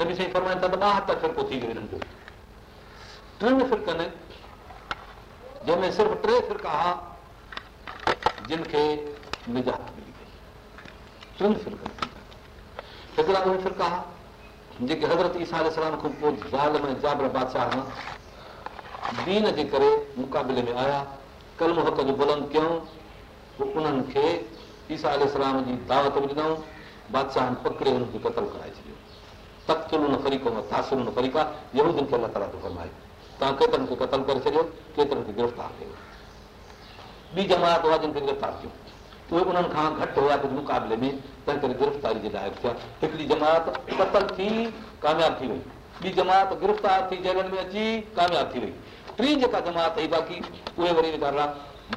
नबी साईं फरमाइनि था त ॿाहतरि फ़िरको थी वियो हिननि जो टिनि फ़िरकनि जंहिंमें सिर्फ़ु टे फ़िरका हुआ जिन खे निजात मिली वई टिनि फिरकनि हिकिड़ा उहे फ़िरका हुआ जेके हज़रत ईसा इस्लाम खां पोइ जाबर बादशाह दीन जे करे मुक़ाबले में आया कलम हक़ जो बुलंद कयूं पोइ उन्हनि खे ईसा अलसलाम जी दावत ॾिनऊं बादशाह पकिड़े हुननि खे क़तल कराए छॾियो खे अलाह ताला थो फरमाए तव्हां केतिरनि खे क़तल करे छॾियो केतिरनि खे गिरफ़्तार कयो ॿी जमात हुआ जिन खे गिरफ़्तार कयो उहे उन्हनि खां घटि हुआ कुझु मुक़ाबले में तंहिं करे गिरफ़्तारी जे लाइ थिया हिकिड़ी जमात क़तल थी कामयाबु थी वई ॿी जमात गिरफ़्तार थी जेलनि में अची कामयाबु थी वई टी जेका जमात हुई बाक़ी उहे वरी वेठारा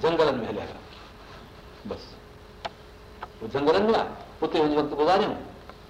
झंगलनि में हलिया विया बसि झंगलनि में आहे उते वञी वक़्तु गुज़ारियूं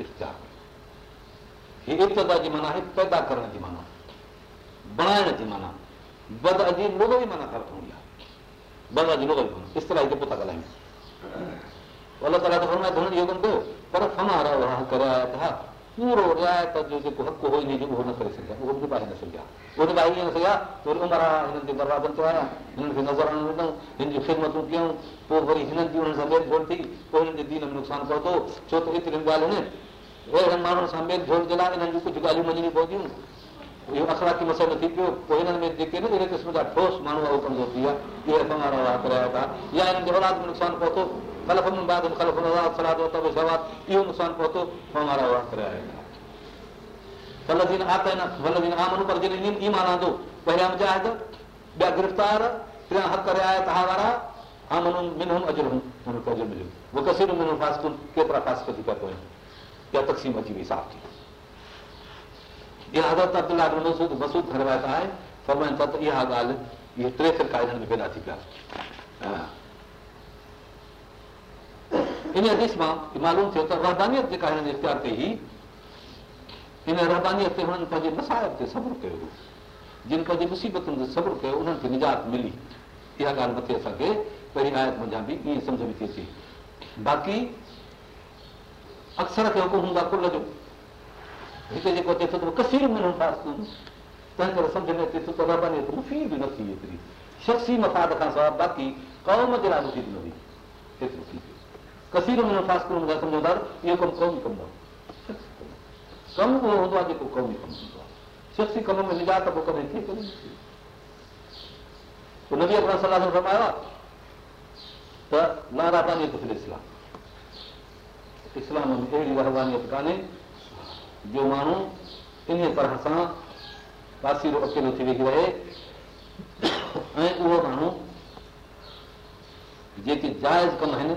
माना आहे पैदा करण जी माना बणाइण जी माना बदल जी लोग जी माना फ़र्क़ु हूंदी आहे बदर जी लोग बि कोना ॻाल्हायूं पर फन हर करे था पूरो रियायत जो जेको हक़ु हो इन उहो न करे सघिया उहो बि पाए न सघिया उन लाइ ईअं न सघिया वरी उमिरि आहे हिननि ते बर्बादु दरवा आहियां हिननि खे नज़र न ॾिनऊं हिन जूं ख़िदमतूं कयूं पोइ वरी हिननि जी हुननि सां मेल कोन थी पोइ हिननि जे दीन में नुक़सानु पहुतो छो त एतिरियूं ॻाल्हियूं आहिनि अहिड़नि माण्हुनि सां मेल जे लाइ हिननि जूं कुझु ॻाल्हियूं मञणी पवंदियूं इहो असराती मसइलो थी पियो पोइ हिननि में जेके बि अहिड़े क़िस्म जा ठोस माण्हू आहे उहो कमज़ोर थी विया इहे कराया था या हिननि जे औलाद में नुक़सानु पहुतो خلف من بعده خلف الله صل على الله و طاب ثواب يوم سن photo فرمایا وکرایا اللہ دین اعتنا خلف من امنوا پر جن ایمان اندو پہلے ہم جا ہت بیا گرفتار بلا حق رعایت ہا ورا ہموں منہ اجروں کرجلوں مکسیر من الفاسقون کے پر فاسقہ دیتہ کوئی کیا تقسیم جی بی ساتھ بیا عدالتاں نے وصول بھروات इन हदीस मां मालूम थियो त रहदानियत जेका हिननि इख़्तियार कई हुई हिन रहदानियत ते हुननि पंहिंजे मसाहिब ते सब्र कयो जिन पंहिंजी मुसीबतुनि ते सब्र कयो उन्हनि खे निजात मिली इहा ॻाल्हि मथे असांखे पहिरीं आयत मुंहिंजा बि ईअं सम्झ में थी अचे बाक़ी अक्सर खे हुकुम हूंदा कुल जो हिते जेको अचे थो कसीर तंहिं करे सम्झ में अचे थो त रहदानियत मुफ़ी बि न थी एतिरी शख़्सी मफ़ाद खां सवाइ बाक़ी क़ौम जे लाइ मुफ़ीद न हुई तवानी जो माण्हू इन तरह सां बासीरो अकेलो थी वेंदो आहे ऐं उहो माण्हू जेके जाइज़ कम आहिनि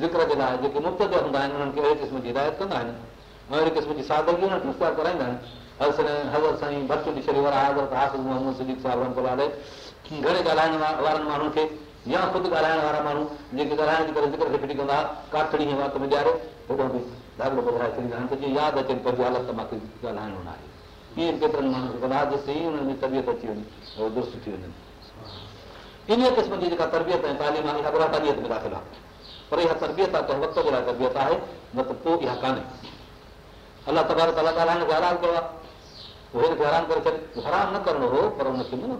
ज़िक्र जे लाइ जेके मुफ़्त हूंदा आहिनि उन्हनि खे अहिड़े क़िस्म जी हिदायत कंदा आहिनि ऐं अहिड़े क़िस्म जी सादगी उन्हनि खे कराईंदा आहिनि हज़र साईं भर्त मोहम्मद सदीक साहिब घणे ॻाल्हाइण वारनि माण्हुनि खे या ख़ुदि ॻाल्हाइण वारा माण्हू जेके ॻाल्हाइण जे करे ज़िक्र खे फिटी कंदा काठड़ी में ॾियारे बि काथड़ी वातारे छॾींदा आहिनि त जीअं यादि अचनि पर जी हालत मूंखे ॻाल्हाइणो न आहे कीअं केतिरनि माण्हुनि खे उन्हनि जी तबियत अची वञे ऐं दुरुस्त थी वञनि इन क़िस्म जी जेका तरबियत ऐं तालीम आहे पार्लिया तबियत में दाख़िल आहे पर इहा तरबियत आहे कंहिं वक़्त जे लाइ तरबियत आहे न त पोइ इहा कान्हे अलाह तबार कयो आहे करे आहेरान न करिणो हो पर हुनखे मन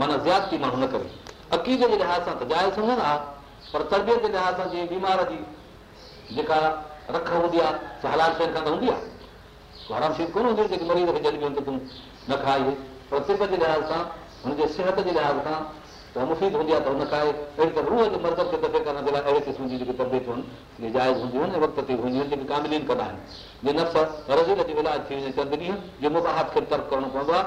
माना ज़्यादती माण्हू न करे अक़ीद जे लिहाज़ सां त ॻाल्हि सुञाण आहे पर तरबियत जे लिहाज़ सां जीअं बीमार जी जेका रख हूंदी आहे हलाल शयुनि खां त हूंदी आहे हराम शयूं कोन हूंदियूं जेके मरीज़ खे जल्दी खेॾिजो तूं न खाई पर सिबत जे लिहाज़ सां हुनजे सिहत जे लिहाज़ सां त मुफ़ीद हूंदी आहे त हुन काई अहिड़ी त रूह जे मर्ज़ खे दफ़े करण जे लाइ अहिड़े क़िस्म जी जेके तबियतूं आहिनि जाइज़ हूंदियूं आहिनि वक़्त ते हूंदियूं आहिनि जेके कामिलीन कंदा आहिनि जीअं नफ़्स रज़ील जी विलाज थी वञे चंद ॾींहं जीअं मुबाहत खे तर्क करणो पवंदो आहे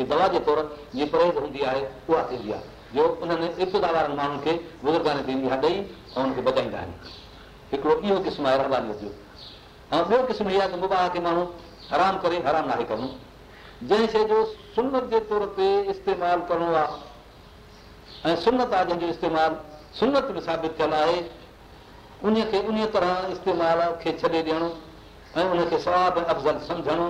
ऐं दवा जे तौरु जीअं परहेज़ हूंदी आहे उहा थींदी आहे जो उन्हनि इब्तदा वारनि माण्हुनि खे बुज़ुर्गानी थींदी आहे ॾेई ऐं हुनखे बचाईंदा आहिनि हिकिड़ो इहो क़िस्म आहे रहबानीअ जो ऐं ॿियो क़िस्म इहा त मुबाह खे माण्हू आराम करे आरामु नाहे कंदो जंहिं शइ जो सुनत जे तौर ते इस्तेमालु करिणो आहे ऐं सुनत आहे जंहिंजो इस्तेमालु सुनत में साबित थियलु आहे उन खे उन तरह इस्तेमाल खे छॾे ॾियणो ऐं उनखे सवाब अफ़ज़ल सम्झणो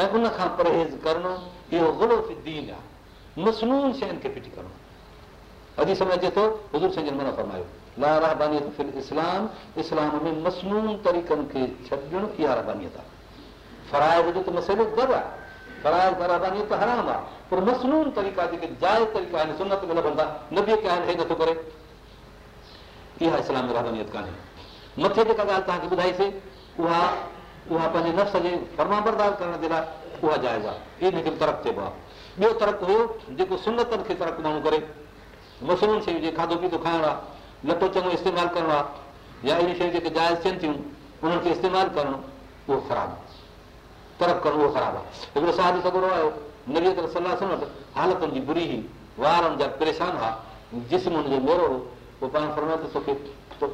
ऐं उनखां परहेज़ करिणो इहो दीन आहे मसनून शयुनि खे फिटी करिणो अदी समय थोरमायो लारीअ इस्लाम इस्लाम में मसनून तरीक़नि खे इहा छॾणो आहे फ़राइज़ जो त मसइलो दर् आहे पराए त हराम आहे पर मसनून तरीक़ा जेके जाइज़ तरीक़ा आहिनि सुनत में लभंदा न बि कान हे नथो करे इहा इस्लामी रहानी कान्हे मथे जेका ॻाल्हि तव्हांखे ॿुधाईसीं उहा उहा पंहिंजे नफ़्स जे फर्मा बरदार करण जे लाइ उहा जाइज़ आहे इहो हिकिड़ो तरक़ चइबो आहे ॿियो तरक़ हुयो जेको सुनतनि खे तरक़ माण्हू करे मसनून शयूं जे खाधो पीतो खाइण आहे लटो चङो इस्तेमालु करिणो आहे या अहिड़ियूं शयूं जेके जाइज़ थियनि थियूं उन्हनि खे इस्तेमालु करणु उहो ख़राबु आहे तरफ़ करणु उहो ख़राबु आहे हिकिड़ो साधू सगुरो आयो न सलाहु हालतुनि जी बुरी वारनि जा परेशान हुआ जिस्म हुनजो मेरो हो तोखे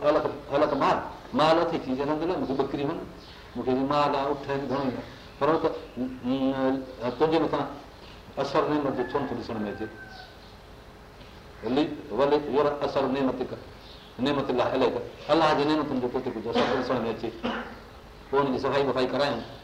अलॻि मार माली थी बकरी मूंखे माल तुंहिंजे मथां असर छो नथो ॾिसण में अचे अलाह जे नेमतुनि हुनजी सफ़ाई वफ़ाई करायूं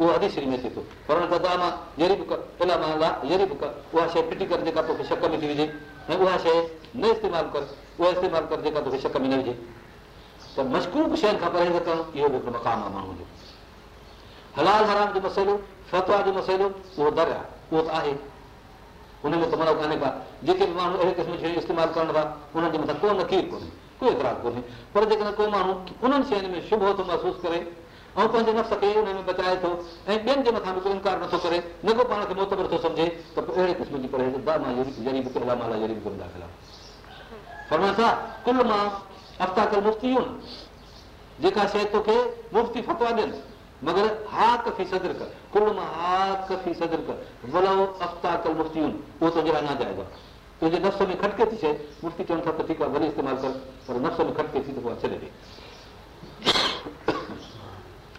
उहो हरी श्री में अचे थो पर दादा मां जहिड़ी बि शइ फिटी कर जेका तोखे शक में थी विझे ऐं उहा शइ न इस्तेमालु कर उहा इस्तेमालु कर जेका तोखे शक में न विझे त मशकूक शयुनि खां परंदो करणु इहो बि हिकिड़ो मक़ाम आहे माण्हू जो हलाल हराम जो मसइलो फतवा जो मसइलो उहो दर आहे उहो त आहे हुनमें त मन कान्हे का जेके बि माण्हू अहिड़े क़िस्म जी शयूं इस्तेमालु करण था उन्हनि जे मथां को नकीर कोन्हे कोई एतिरा कोन्हे पर जेकॾहिं को माण्हू उन्हनि शयुनि में शुभ महसूसु करे ऐं पंहिंजे नफ़्स खे उन में बचाए थो ऐं ॿियनि जे मथां बि को इनकार नथो करे न को पाण खे तुंहिंजे नफ़्स में खटके थी शइ मुफ़्ती चवनि था त ठीकु आहे वरी इस्तेमालु कर पर नफ़्स में खटके थी त पोइ छॾे ॾे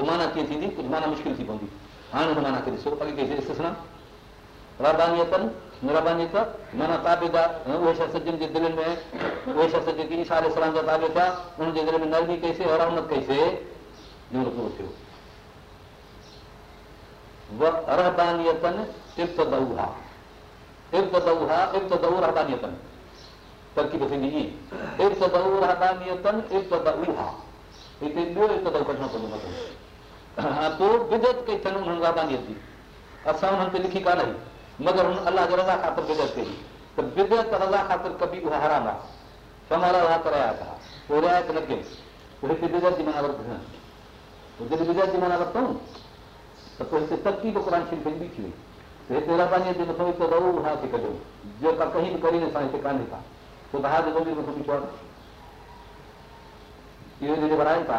माना कीअं थींदी माना मुश्किल थी पवंदी हाणे महिरबानी रा असां हुननि ते लिखी कोन मगर अल अलाह जी रज़ा ख़ातिर कबी उहा कमाल हिते वठूं त पोइ हिते जेका कंहिं बि करे वणाइनि था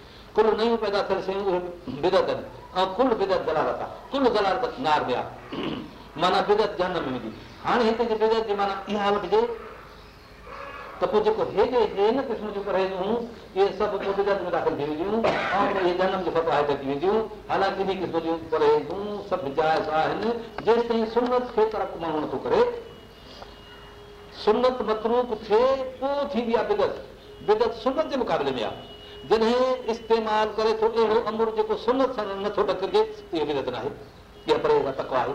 कुल नयूं पैदा थियल शयूं ऐं कुल नार में आहे माना बिदत जनम में वेंदी हाणे हिते इहा पोइ जेको हिन क़िस्म जूं परहेज़ूं इहे सभु दाख़िल थी वेंदियूं हालांकी परहे सभु जाइज़ आहिनि सुनत खे नथो करे सुनत मतलूक थिए पोइ थींदी आहे बिदत सुनत जे मुक़ाबले में आहे जिनमाल करे सां नथो आहे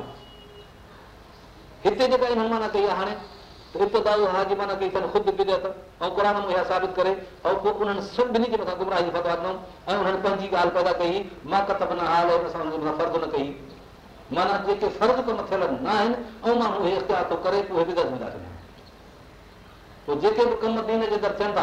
हिते जेका कई आहे साबित करे ऐं पोइ उन्हनि सभिनी जे मथां ऐं उन्हनि पंहिंजी ॻाल्हि पैदा कई मां कई माना जेके न आहिनि ऐं माण्हू पोइ जेके बि कम दीन जे अंदरि थियनि था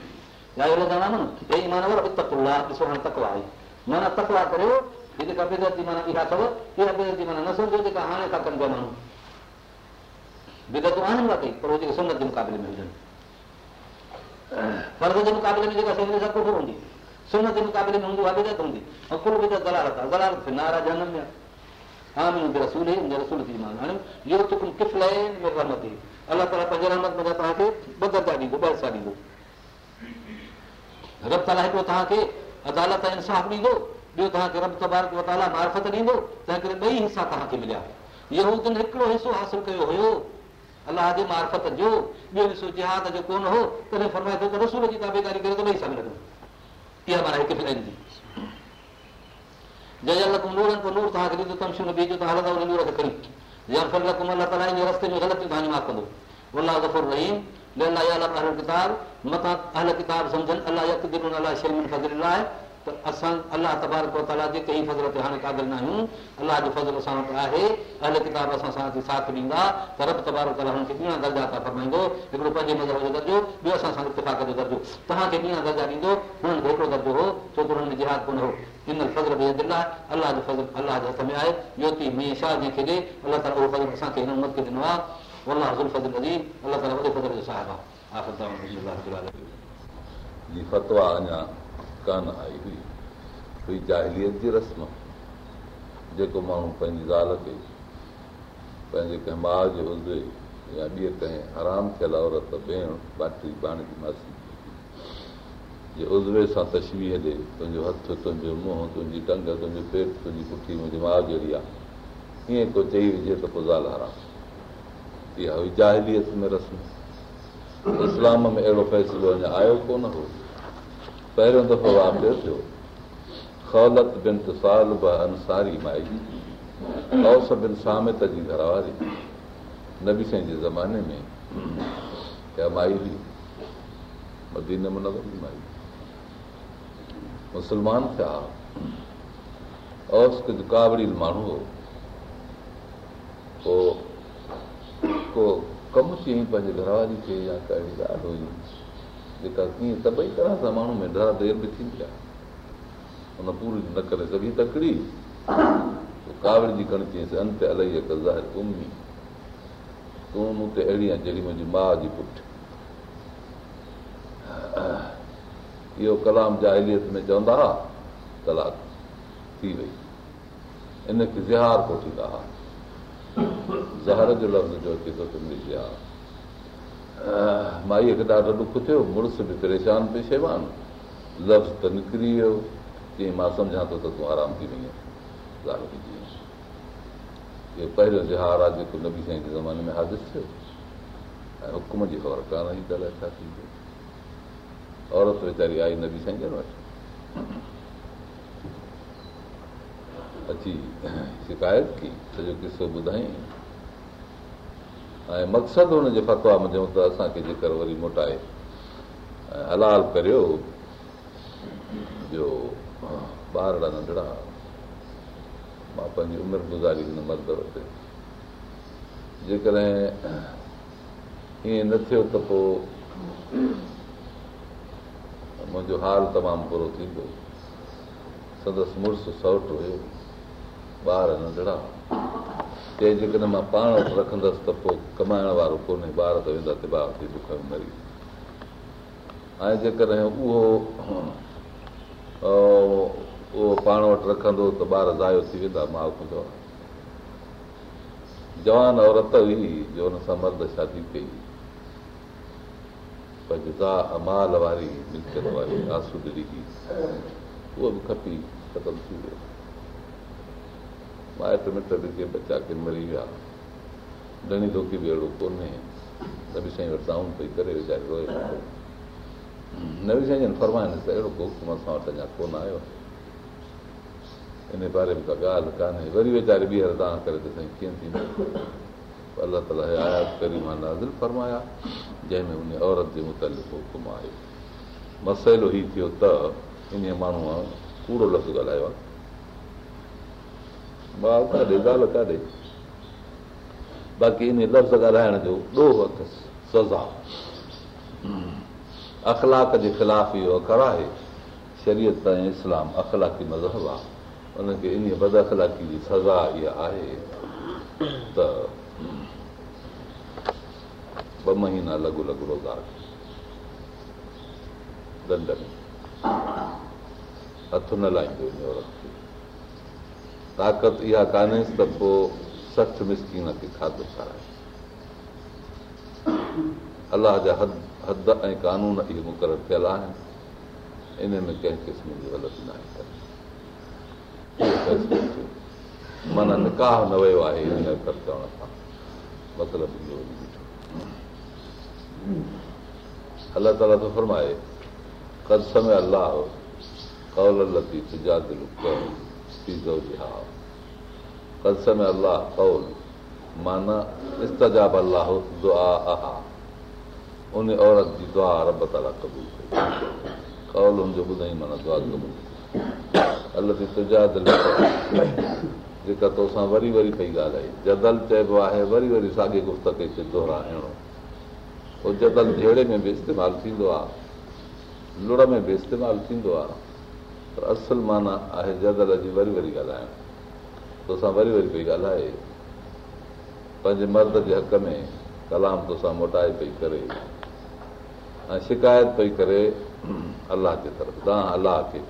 हे ईमान वारा उतक ला ॾिसो हाणे तकला आई माना तकला करियो हिन कबीदत जी माना इहा अथव हीअ कबीदत जी माना न सम्झो जेका हाणे था कनि पिया माण्हू बिदतूं अलाह ताला पंहिंजे रहमत तव्हांखे ॿ दर्जा ॾींदो ॿ हिसा ॾींदो हिकिड़ो हिसो हासिल कयो हुयो अलाह जो त असां अलाह तबार जे कंहिंज़र ते हाणे कागिल न आहियूं अलाह जो फज़ल असां वटि आहे अलॻि किताब असां सां साथ ॾींदा त रब तबारो दर्जा त फमाईंदो हिकिड़ो पंहिंजे नज़र जो दर्जो ॿियो असां सां इतिफ़ाक़जो तव्हांखे ॿीहर दर्जा ॾींदो हुन हिकिड़ो दर्जो हो छोकिरो हुन में जिहाद कोन हो हिन लाइ अलाह जो फज़ल अलाह जे हथ में आहे योती में शाह जंहिंखे ॾे अलाह असांखे हिन मुल्क ॾिनो आहे फतवा अञा कान आई हुई हुई जाहिलियत जी रस्म जेको माण्हू पंहिंजी ज़ाल खे पंहिंजे कंहिं माउ जे हुजे या ॿिए कंहिं आराम थियल औरत भेण बाटी पाणी जी मासी जे उज़वे सां तशवीह ॾे तुंहिंजो हथु तुंहिंजो मुंहुं तुंहिंजी टंग तुंहिंजो पेट तुंहिंजी पुठी मुंहिंजी माउ जहिड़ी आहे ईअं को चई विझे त पोइ ज़ाल हराम इस्लाम में अहिड़ो फ़ैसिलो अञा आयो कोन हो पहिरियों दफ़ो वापिरियो थियो नबी साईं जे ज़माने में मुसलमान थिया औस कुझु काबरील माण्हू हो को कमु चयईं पंहिंजे घरवारी खे या कहिड़ी ॻाल्हि हुई जेका कीअं सभई तरह सां माण्हू में दर देरि बि थींदी आहे हुन पूरी न करे सघी तकड़ी कावड़ जी अंत अलाई कण चई तूं मूं ते अहिड़ी आहे जहिड़ी मुंहिंजी माउ जी पुठि इहो कलाम जा अहिलियत में चवंदा हुआ कलाकु थी वई इनखे ज़िहार थो थींदा हुआ ज़हर जो लफ़्ज़ जो अचे थो माईअ खे ॾाढो थियो मुड़ुस बि परेशान पई शेवान लफ़्ज़ त निकिरी वियो चई मां सम्झां थो त तूं आराम थी वञे इहो पहिरियों ज़हार आहे जेको नबी साईं जे ज़माने में हादिस थियो ऐं हुकुम जी ख़बर कान ई ॻाल्हि छा थींदो औरत वीचारी आई नबी साईं जन वटि शिकायत कई सॼो किसो ॿुधायईं ऐं मक़सदु हुनजे फ़तवा में चऊं त असांखे जेकर वरी मोटाए ऐं हलाल करियो जो ॿार नंढिड़ा मां पंहिंजी उमिरि गुज़ारी हुन मर्द ते जेकॾहिं ईअं न थियो त पोइ मुंहिंजो हाल तमामु बुरो थींदो संदसि मुड़ुसु सौट हुयो ॿार नंढड़ा कंहिं जेकॾहिं मां पाण वटि रखंदसि त पोइ कमाइण वारो कोन्हे ॿार त वेंदा त ॿार थी दुख में मरी ऐं जेकॾहिं उहो उहो पाण वटि रखंदो त ॿार ज़ायो थी वेंदा माउ कंदो आहे जवान औरत हुई जो हुन सां मर्द शादी कई पंहिंजी गा अमाल वारी मिल्चत वारी आसूरी उहो बि खपी ख़तमु थी वियो माइट मिट बि के बचा के मरी विया धणी दोखे बि अहिड़ो कोन्हे नवी साईं वटि साउन पई करे वीचारे रोई नवी साईं जन फरमाइनि त अहिड़ो को हुकुम असां वटि अञा कोन आयो इन बारे में का ॻाल्हि कान्हे वरी वीचारे ॿीहर तव्हां करे त साईं कीअं थींदो अलाह ताला आयात करी मां नाज़िल फरमाया जंहिंमें उन औरत जे मुतालिक़ हुकुम आयो मसइलो हीउ थियो त इन माण्हू कूड़ो लफ़्ज़ ॻाल्हायो आहे बाक़ी इन लफ़्ज़ ॻाल्हाइण जो ॾोह अथसि सज़ा अखलाक जे ख़िलाफ़ इहो अखर आहे शरीयत ऐं इस्लाम अखलाकी मज़हब आहे उनखे इन बद अख़लाकी जी सज़ा इहा आहे त ॿ महीना लॻो लॻो रोज़ार दंड में हथ न लाहींदो ताक़त इहा कान्हे त पोइ सठ मिसकिन खे खाधो खाराए अलाह जा हद हद ऐं कानून इहे मुक़ररु थियल आहिनि इन में कंहिं क़िस्म जी ग़लति न आहे माना निकाह न वियो आहे मतिलबु अलाह ताला थो फरमाए अलाह कौल लती त फर्माए कराहलात अलाह कौल माना औरत जी दुआ रबू कौल हुनजो जेका तोसां वरी वरी पई ॻाल्हाई जदल चइबो आहे वरी वरी साॻे गुफ़्त खे चिधो रहणो उहो जदल जहिड़े में बि इस्तेमालु थींदो आहे लुड़ में बि इस्तेमालु थींदो आहे पर असल माना आहे जगल जी वरी वरी ॻाल्हाइणु तोसां वरी वरी पई ॻाल्हाए पंहिंजे मर्द जे हक़ में कलाम तोसां मोटाए पई करे ऐं शिकायत पई करे अलाह जे तरफ़ तव्हां अलाह खे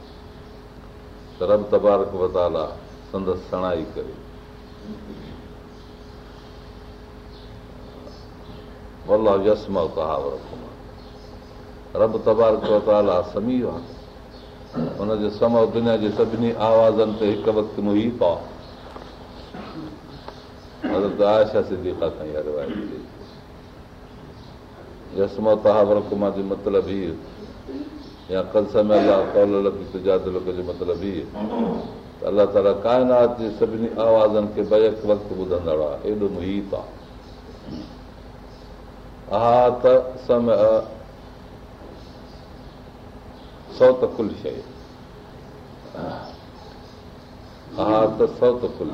रब तबारक वताला संदसि सणाई करे रब तबारक वताला समीर हुन जे सम दुनिया जे सभिनी आवाज़नि ते हिकु वक़्तु मुहीत आहे जो ई या कल समय जो मतिलबु ई अलाह ताला काइनात जे सभिनी आवाज़नि खे बयक वक़्तु ॿुधंदड़ आहे एॾो मुहीत आहे हा त समय सौ त कुल शइ अलाह जो इन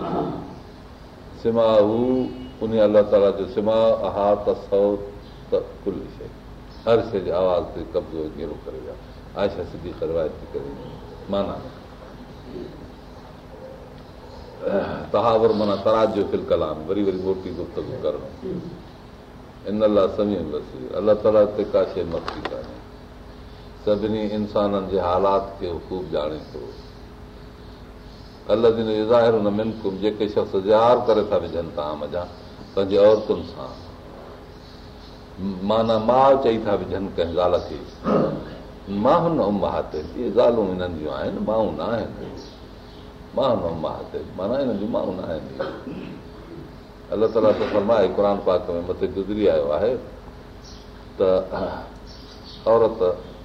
लाइ अलाह ते का शइ मस्ती कान सभिनी इंसाननि जे हालात खे ख़ूब ॼाणे थो अलॻि न मिनकुम जेके शख़्स ज़हार करे था विझनि तव्हां मज़ा पंहिंजे औरतुनि सां माना माउ चई था विझनि कंहिं ज़ाल खे माहन इहे ज़ालूं हिननि जूं आहिनि माउ न आहिनि माहन अमा हा माना हिननि जूं माउ न आहिनि अलाह ताला त फरमाए क़ुर पाक में मथे गुज़री आयो आहे त औरत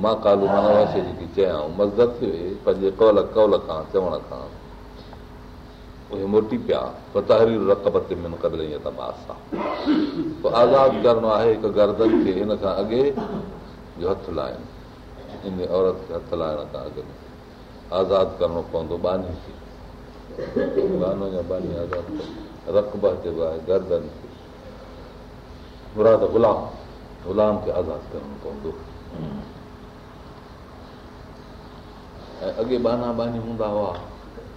मां कालू मवाशे जेकी चयां ऐं मज़द थिए पंहिंजे कौल कौल खां चवण खां उहे मोटी पिया पर तहरीर रक़ब ते मिन कबल त आहे आज़ादु करिणो आहे हिकु गर्दन खे हिन खां अॻे जो हथु लाहिनि इन औरत खे हथु लाहिण खां अॻु में आज़ादु करिणो पवंदो बानी खे बानो या बानी आज़ादु रकब जेको आहे गर्दन खे मुराद ग़ुलाम ग़ुलाम खे आज़ादु करिणो पवंदो ऐं अॻे बाना बानी हूंदा हुआ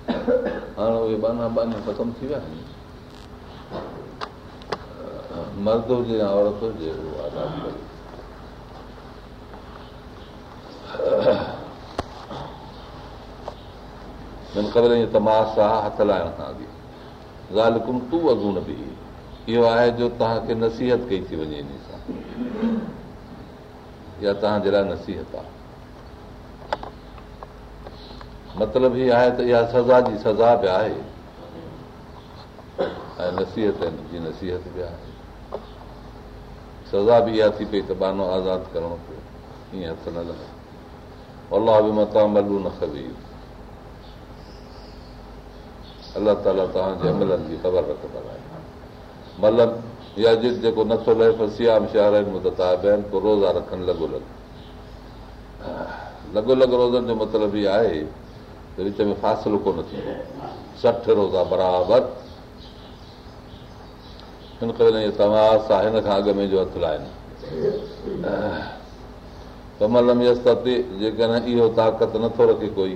हाणे उहे बाना बानी ख़तमु थी विया आहिनि मर्द हुजे या औरत हुजे त तमाशा हथ लाहिण खां अॻे ॻाल्हि कुम कुमतू अगून बि इहो आहे जो तव्हांखे नसीहत कई थी वञे इन सां या तव्हांजे लाइ नसीहत आहे मतिलबु हीअ आहे त इहा सज़ा जी सज़ा बि आहे ऐं नसीहत जी नसीहत बि आहे सज़ा बि इहा थी पई त बानो आज़ादु करिणो पियो ईअं हथ न अलाह बि मता मलू न खी अलाह ताला तव्हांजे अमलनि जी ख़बर रखंदड़ आहे मतिलब या मल जेको नथो लहे शहर आहिनि को रोज़ा रखनि लॻोलॻ लॻो अलॻि रोज़नि जो मतिलबु इहो आहे त विच में फ़ासिलो कोन थींदो सठि रोज़ा बराबरि हिन करे तव्हां सां हिन खां अॻु में जो हथु आहिनि कमल में जेकॾहिं इहो ताक़त नथो रखे कोई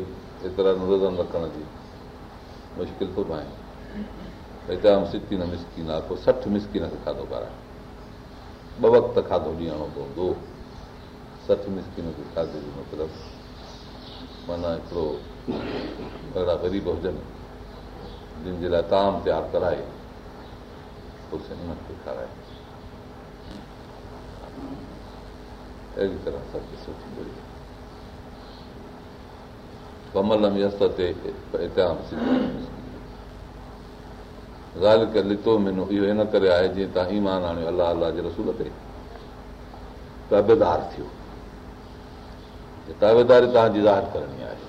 एतिरा रोज़न रखण जी मुश्किल थो पाए हितां सिकीन मिसकीन आहे को सठि मिसकिन खे खाधो खाराए ॿ वक़्त खाधो ॾियणो पवंदो सठि मिसकिन खे खाधे जो मतिलबु माना हिकिड़ो अहिड़ा ग़रीब हुजनि जिन जे लाइ ताम तयारु कराए खाराए अहिड़ी तरह सां किसो थींदो कमल में कमलम ते ॻाल्हि लितो मिनो इहो हिन करे आहे जीअं तव्हां ईमान आणियो अलाह अलाह जे रसूल ते तइबेदारु थियो ताबेदारी तव्हांजी ज़ाहिर करणी आहे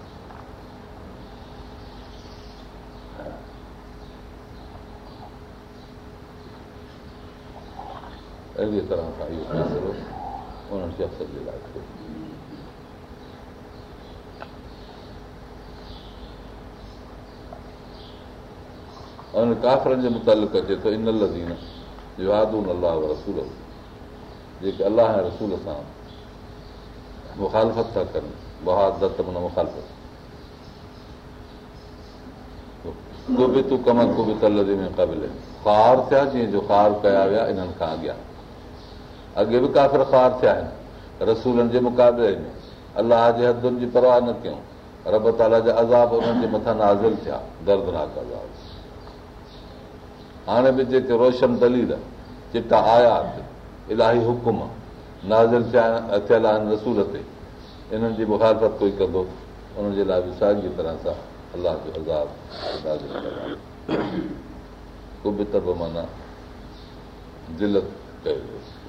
अहिड़ी तरह सां अचे थो जेके अलाह रसूल सां मुख़ालफ़त था कनि ख़ार थिया जीअं जो ख़ार कया विया इन्हनि खां अॻियां अॻे बि काफ़िर ख़्वार थिया आहिनि रसूलनि जे मुक़ाबले में अलाह जे हदुनि जी परवाह न कयूं रब ताला जा अज़ाब उन्हनि जे मथां नाज़िल थिया दर्दनाक अज़ाब हाणे बि जेके रोशन दलील चिटा आयात इलाही हुकुम नाज़िल थिया थियल आहिनि रसूल ते इन्हनि जी मुखालत कोई कंदो उन्हनि जे लाइ बि साॻी तरह सां अलाह जो माना दिलत कयो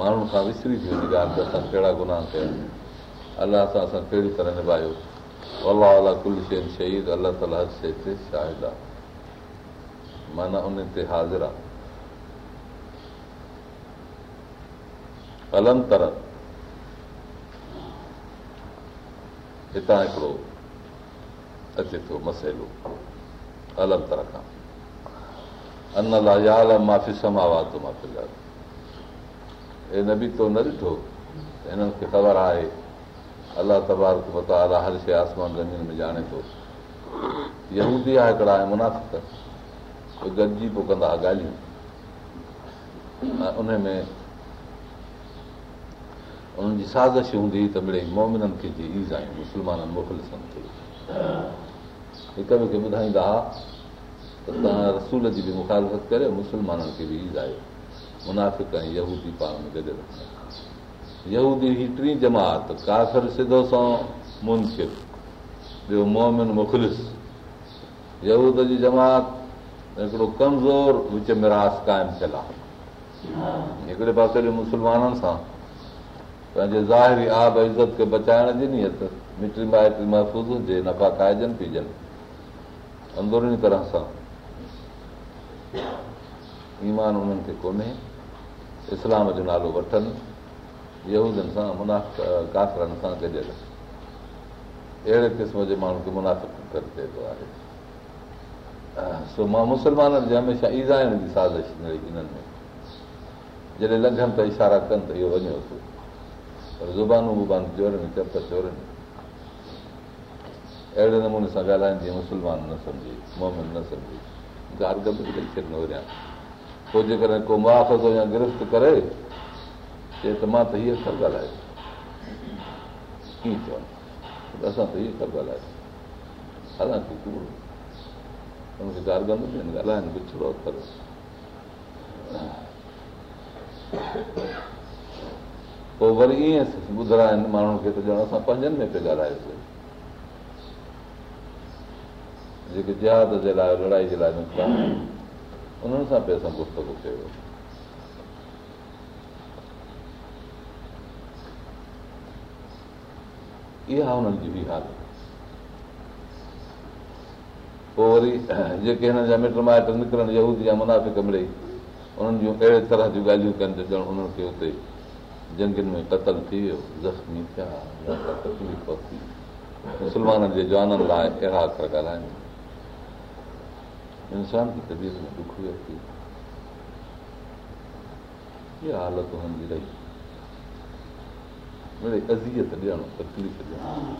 माण्हुनि खां विसरी थी वञे ॻाल्हि त असां कहिड़ा गुनाह कया अलाह सां कहिड़ी तरह निभायो अलाह अला कुल शइ शहीद अलाह आहे अलम तर हितां हिकिड़ो अचे थो मसइलो अलम तर खां ऐं न बबीतो न ॾिठो त हिननि खे ख़बर आहे अलाह तबारक अला हर शइ आसमान ज़मीन में ॼाणे थो या आहे हिकिड़ा ऐं मुनाफ़िक गॾिजी पोइ कंदा ॻाल्हियूं ऐं उनमें उन्हनि जी साज़िश हूंदी हुई त मिड़ेई मोमिननि खे जी ईज़ आहियूं मुस्लमाननि मोकलसनि खे हिक ॿिए खे ॿुधाईंदा हुआ त तव्हां रसूल जी बि मुखालफ़त करियो मुस्लमाननि खे बि ईज़ आहियो मुनाफ़िक ऐं यहूदी पाण में यहूदी गजरूदी टी जमात काफ़िर सिधो सां मुंसि ॿियो मुख़लिस यहूद जी जमात हिकिड़ो कमज़ोर विच मिरास क़ाइमु थियल आहे हिकिड़े पासे जे मुस्लमाननि सां पंहिंजे ज़ाहिरी आब इज़त खे बचाइण जी नीति मिटी माइटी महफ़ूज़ हुजे नफ़ा काइजनि पीजनि अंदरुनी तरह सां ईमान उन्हनि खे कोन्हे इस्लाम जो नालो वठनि यूदनि सां मुनाफ़ काफ़िरनि सां गॾियल अहिड़े क़िस्म जे माण्हुनि खे मुनाफ़ करे थो आहे सो मां मुस्लमाननि जे हमेशह ईज़ाइण जी साज़िश हिननि में जॾहिं लंघनि त इशारा कनि त इहो वञे थो पर ज़ुबानूं वुबान चोरनि चप चोरनि अहिड़े नमूने सां ॻाल्हाइनि जीअं मुस्लमान न सम्झी मोहम्मद न सम्झी गार्ग बि ॾेई छॾियां पोइ जेकॾहिं को मुआ या गिरफ़्त करे चए त मां त हीअ असरु ॻाल्हाए कीअं चवां असां त हीअ ॻाल्हाए ॻाल्हायो ॻाल्हाइनि बिछड़ो अथर पोइ वरी ईअं ॿुधाइनि माण्हुनि खे त ॼण असां पंजनि में पिया ॻाल्हायोसीं जेके जहाद जे लाइ लड़ाई जे लाइ नुक़सान उन्हनि सां बि असां गुफ़्तगु कयो इहा हुननि जी बि हाल पोइ वरी जेके हिननि जा मिट माइट निकिरनि जे मुनाफ़िक मिली उन्हनि जूं अहिड़े तरह जूं ॻाल्हियूं कनि त ॼण उन्हनि खे हुते में कतल थी वियो ज़ख़्मी थिया तकलीफ़ थी मुस्लमाननि जे जवाननि लाइ अहिड़ा अखर ॻाल्हाइनि इंसान खे तबियत में दुख ॾुखी इहा हालत हुननि जी रही अज़ीत ॾियणु तकलीफ़ ॾियणु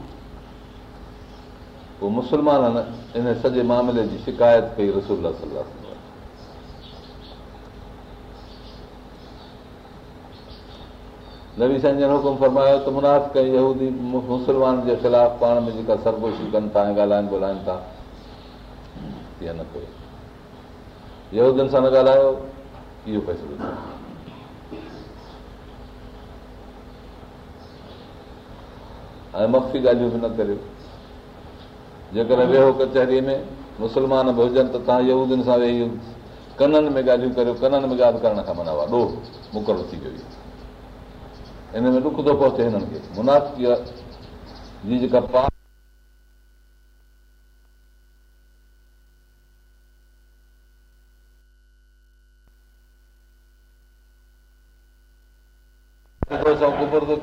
पोइ मुसलमान इन सॼे मामले जी शिकायत कई रसूल सलाह नवी साईं हुकुम फरमायो त मुनाफ़ कई मुस्लमान जे ख़िलाफ़ पाण में जेका सरगोशी कनि था ऐं ॻाल्हाइनि ॿोलाइनि था इहा न कयो हूदियुनि सां न ॻाल्हायो इहो फ़ैसिलो ऐं मफ़ी ॻाल्हियूं बि न करियो जेकॾहिं वेहो कचहरीअ में मुस्लमान बि हुजनि त तव्हां यहूदियुनि सां वेही कननि में ॻाल्हियूं करियो कननि में ॻाल्हि करण खां माना ॾोढ मुक़ररु थी वियो इन में ॾुख थो पहुचे हिननि खे मुनाफ़ जी जेका पाण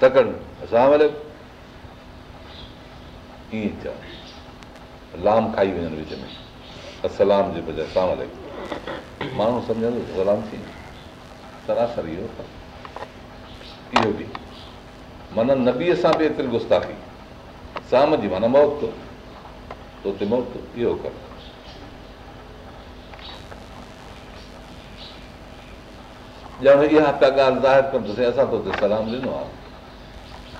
तकड़ि असां कीअं लाम खाई वञनि विच में असलाम जे बजाए साम माण्हू सम्झंदो सलाम थी सरासर इहो इहो बि माना नबीअ सां बि एतिरी गुस्ताखी साम जी माना मौत थो तोते मौक्त इहो कर ॼण इहा हफ़्ता ॻाल्हि ज़ाहिर कनि असां तोते सलाम ॾिनो आहे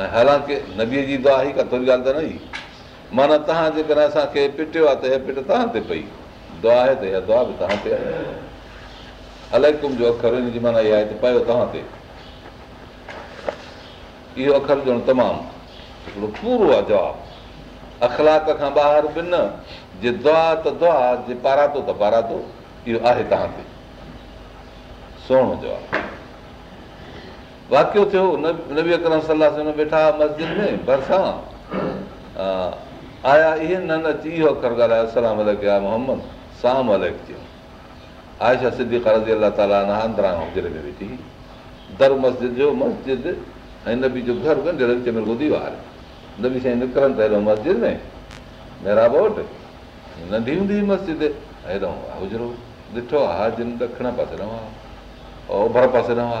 ऐं हालांकि नबीअ जी दुआ ई का थोरी ॻाल्हि त न ई माना तव्हां जेकॾहिं असांखे पिटियो आहे त हीअ पिट तव्हां ते पई दुआ आहे त हीअ दुआ बि तव्हां ते आहे अलाए कुम जो अख़र हिन जी माना इहा आहे त पयो तव्हां ते इहो अखर ॾियणु तमामु हिकिड़ो पूरो आहे जवाबु अखलाक खां ॿाहिरि बि न जे दुआ त दुआ जे पारातो त पारातो इहो आहे तव्हां ते सुहिणो जवाबु वाकियो थियो नबी अकरम सलाह वेठा मस्जिद में भरिसां ॻाल्हायो में वेठी दर मस्जिद जो मस्जिद ऐं नबी जो घर में निकिरनि त हेॾो मस्जिद में मेरा बोट नंढी हूंदी हुई मस्जिद ॾिठो आहे हा जिन तखिण पासे ओभर पासे रहिया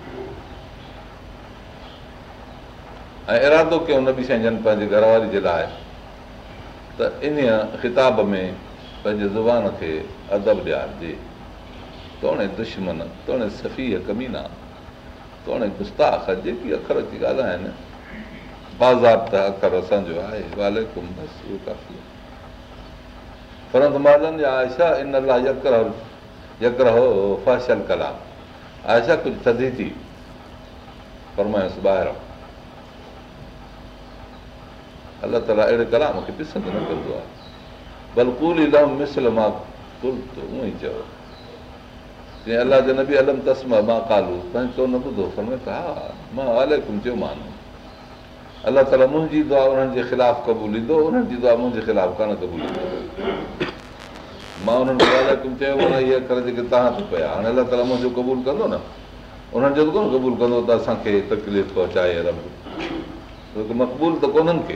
ऐं इरादो कयो न बि साईं जन पंहिंजे घरवारी जे लाइ त इन ख़िताब में पंहिंजे ज़ुबान खे अदब ॾियारिजे तोड़े दुश्मन तोड़े सफ़ी कमीना तोड़े गुस्ताख जेकी अख़र जी ॻाल्हाइनि बाज़ाब अख़र आहे आयशा कुझु थधी थी ॿाहिरां अलाह ताला अहिड़े त मूंखे ई चयो मां चयो करे उन्हनि जो कोन क़बूल कंदो त असांखे तकलीफ़ पहुचाए मक़बूल त कोन्हनि खे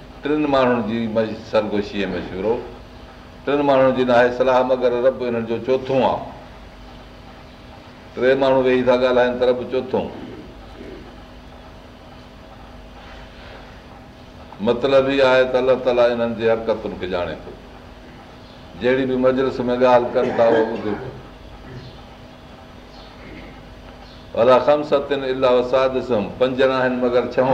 टिनि माण्हुनि जी सरगोशीअ में शुरो टिनि माण्हुनि जी न आहे सलाह मगर रब हिननि जो मगरो आहे टे माण्हू वेही था ॻाल्हाइनि त रब मतिलबु ई आहे त अलाह ताला इन्हनि जे हरकतुनि खे ॼाणे थो जहिड़ी बि मजलिस में ॻाल्हि कनि था उहो ॿुधे थो अलाह इलाह वसाद वंजण आहिनि मगर छहो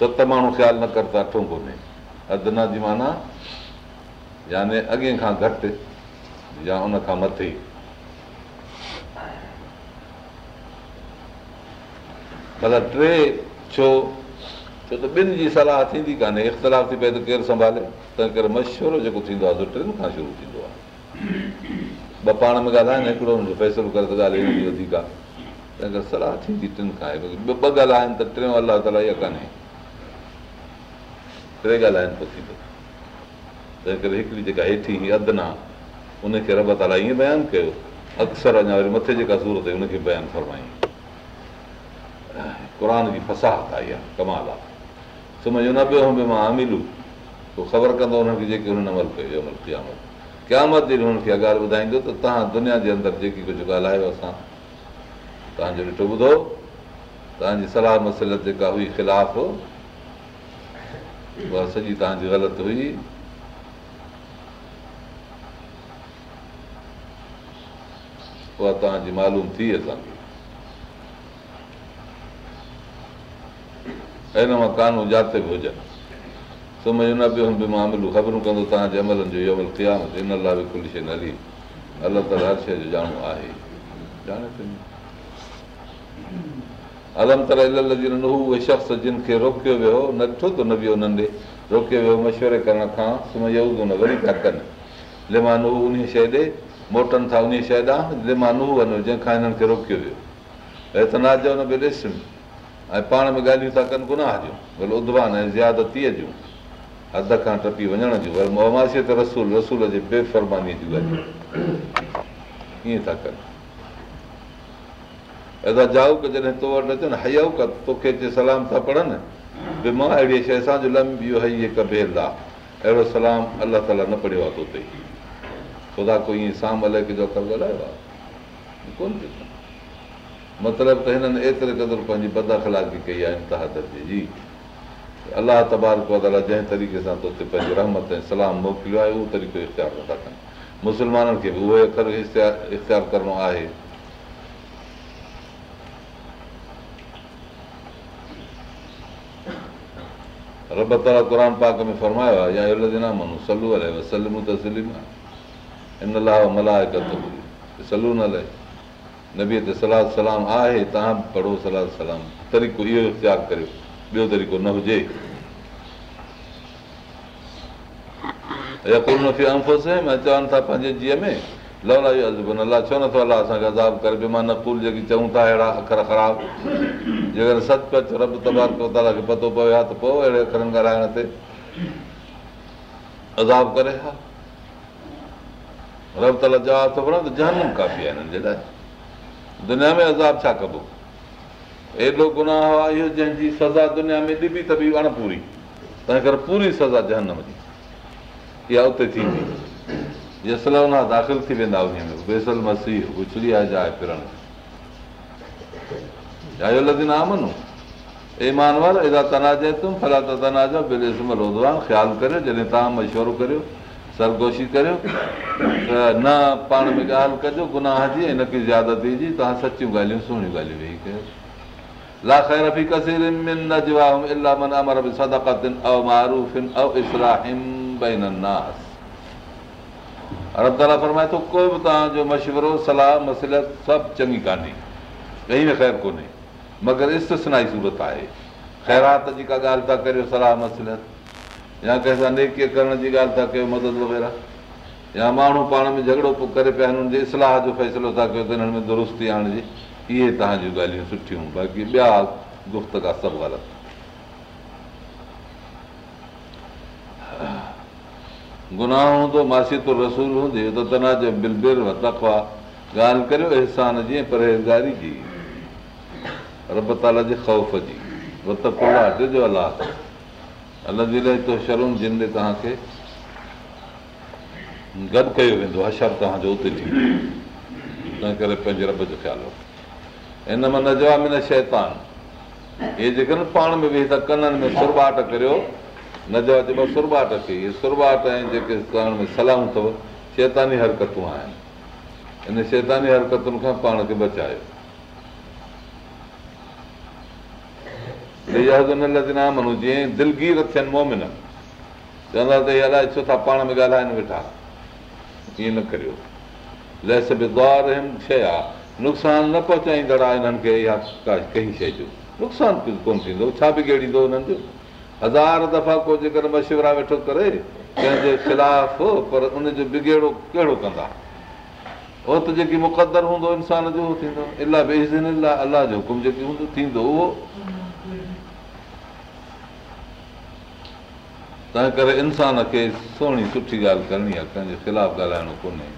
सत माण्हू ख़्यालु न कर त अठो कोन्हे अदना जी माना याने अॻे खां घटि या उन खां मथे भला टे छो छो त ॿिनि जी सलाह थींदी कान्हे इख़्तिलाफ़ थी पए त केरु संभाले तंहिं करे मशवरो जेको थींदो आहे टिनि खां शुरू थींदो आहे ॿ पाण में ॻाल्हाइनि हिकिड़ो हुनजो फ़ैसिलो करे त ॻाल्हि वधीक आहे तंहिं करे सलाह थींदी टिनि खां ॿ ॻाल्हाइनि त टियों अलाह ताला इहा कान्हे टे ॻाल्हाइनि पोइ थींदो तंहिं करे हिकिड़ी जेका हेठि ही अदन आहे रब ताला ईअं बयानु कयो अक्सर अञा वरी मथे जेका सूरत हुई हुनखे बयानु करिणो क़ुर जी फसाहत आई आहे कमाल आहे जो न पियो मां अमील पोइ ख़बर कंदो हुननि खे जेके हुननि अमल कयो अमल क़यामत जे हुननि खे ॻाल्हि ॿुधाईंदो त तव्हां दुनिया जे अंदरि जेकी कुझु ॻाल्हायो असां तव्हांजो ॾिठो ॿुधो तव्हांजी सलाह मसलत जेका हुई ख़िलाफ़ु कानून जाते बि हुजनि जो अमल थिया हिन लाइ बि कुल शइ न हली अलॻि आहे अलम तर हू शख़्स जिन खे रोकियो वियो न नथो तोकियो वियो मशवरे करण खां वरी था कनि लिमानू उन शइ ॾे मोटनि था उन शइ ॾांहुं नू वञो जंहिंखां हिननि खे रोकियो वियो एतनाज़ न भई ॾिस ऐं पाण में ॻाल्हियूं था कनि गुनाह जूं भले उदवान ऐं ज़्यादतीअ जूं हद खां टपी वञण जूं वरी त रसूल रसूल जे बेफ़रमानीअ जूं ॻाल्हियूं ईअं था कनि अदा की जॾहिं तो वटि अचे हयाऊका तोखे पढ़नि आहे अहिड़ो सलाम अलाह ताला न पढ़ियो आहे तोते ख़ुदा कोई साम अलाए मतिलबु पंहिंजी जी अलाह तबाल जंहिं तरीक़े सां रहमत ऐं सलाम मोकिलियो आहे उहो तरीक़ो कनि मुस्लमाननि खे बि उहो अख़र इख़्तियारु करिणो आहे बतरा क़ुर पाक में फरमायो आहे नबीअ ते सलाद सलाम आहे तव्हां पढ़ो सलाद सलाम तरीक़ो इहो इख़्तियार करियो ॿियो तरीक़ो न हुजे चवनि था पंहिंजे जीअ में छो नथो अलाह असांखे अज़ाब करे जेकी चऊं था अहिड़ा अखर ख़राब जेकर सचपच रब तबार कयो ताला खे पतो पियो आहे त पोइ अहिड़े अख़रनि ॻाल्हाइण ते अज़ाब करे हा रब ताला जवाबु अथव न जहन काफ़ी आहे हिननि जे लाइ दुनिया में अज़ाब छा कबो एॾो गुनाह आहे इहो जंहिंजी सज़ा दुनिया में ॾिबी त तबी अणपूरी तंहिं करे पूरी सज़ा जहन जी इहा उते थींदी दाखिल थी वेंदा पाण में ॻाल्हि कजो गुनाह जी तव्हां सचियूं ताला फरमाए थो को बि तव्हांजो मशवरो सलाह मसलत सभु चङी कान्हे कंहिं में ख़ैरु कोन्हे मगर इस्तनाई सूरत आहे ख़ैरात जी का ॻाल्हि था करियो सलाह मसलत या कंहिं सां नेके करण जी ॻाल्हि था कयो मदद वग़ैरह या माण्हू पाण में झगि॒ड़ो करे पिया जे इस्लाह जो फ़ैसिलो था कयो त हिननि में दुरुस्ती आणिजे इहे तव्हांजी ॻाल्हियूं सुठियूं बाक़ी ॿिया गुफ़्तगा सभु ग़लति गुनाह हूंदो मासी त रसूल हूंदी तकवा ॻाल्हि करियो अहसान जी परहेज़गारी जी रब ताला जे ख़ौफ़ जी वत कुला ॾिजो अलाह शरूम ते तव्हांखे गॾु कयो वेंदो अशर तव्हांजो उते थींदो तंहिं करे पंहिंजे रब जो ख़्यालु रखो हिन मां न जवाब न शैतान इहे जेके न पाण में वेही था कननि में सुरबाट करियो न जवा चइबो आहे सुरबाट खे इहे सुरबाट ऐं जेके करण में सलाहूं अथव शैतानी हरकतूं आहिनि इन शैतानी हरकतुनि खां पाण खे बचायो जीअं दिलगीर थियनि मोमिन चवंदा त इहे अलाए छो था पाण में ॻाल्हाइनि वेठा ईअं न करियो लैस बि द्वार शइ आहे नुक़सान न पहुचाईंदड़ आहे हिननि खे इहा का कई शइ जो नुक़सानु कोन थींदो छा बि कहिड़ी हुननि जो हज़ार दफ़ा को जेकर मशिवरा वेठो करे कंहिंजे ख़िलाफ़ पर उनजो बिगेड़ो कहिड़ो कंदा उहो त जेकी मुक़दरु हूंदो इंसान जो उहो थींदो इलाह बेज़न इलाह अलाह जो हुकुम जेकी हूंदो थींदो उहो तंहिं करे इंसान खे सुहिणी सुठी ॻाल्हि करणी आहे कंहिंजे ख़िलाफ़ु ॻाल्हाइणो कोन्हे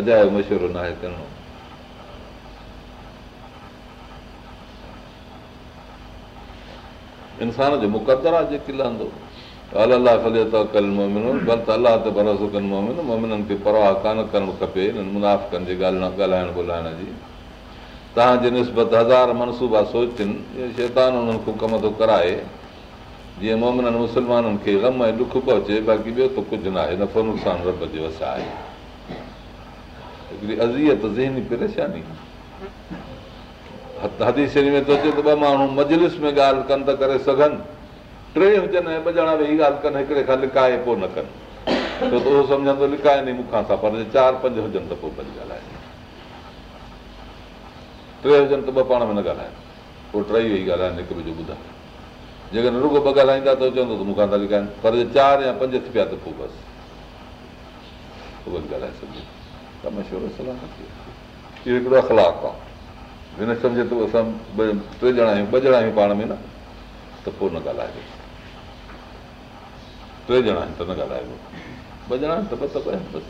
अजायो मशवरो न आहे करिणो इंसान जो मुक़दर आहे जेके लहंदो अलाह ते परवाह कान करणु खपे ॿोलाइण जी तव्हांजे निस्बत हज़ार मनसूबा सोचनि शैतान कराए जीअं मोमिननि मुस्लमाननि खे ग़म ऐं ॾुख पियो अचे बाक़ी ॿियो त कुझु न आहे आहे हदी शरी में थो अचे त ॿ माण्हू मजलिस में ॻाल्हि कनि त करे सघनि टे हुजनि ऐं ॿ ॼणा वेही ॻाल्हि कनि हिकिड़े खां लिकाए पोइ न कनि छो त उहो सम्झंदो लिकाए नी मूंखां सां पर चारि पंज हुजनि त पोइ ॻाल्हाए टे हुजनि त ॿ पाण में न ॻाल्हाइनि पोइ टई वेही ॻाल्हाइनि हिकु ॿिए जो ॿुधाए जेकॾहिं रुगो ॿ ॻाल्हाईंदा त चवंदो त मूंखां था लिकाइनि पर जे चारि या पंज थी पिया त पोइ बसि ॻाल्हाए सघो इहो हिकिड़ो अख़लाक आहे हिन सम्झे त टे ॼणा आहियूं ॿ ॼणा आहियूं पाण में न त पोइ न ॻाल्हाइजो टे ॼणा आहिनि त न ॻाल्हाइबो ॿ ॼणा त आहिनि त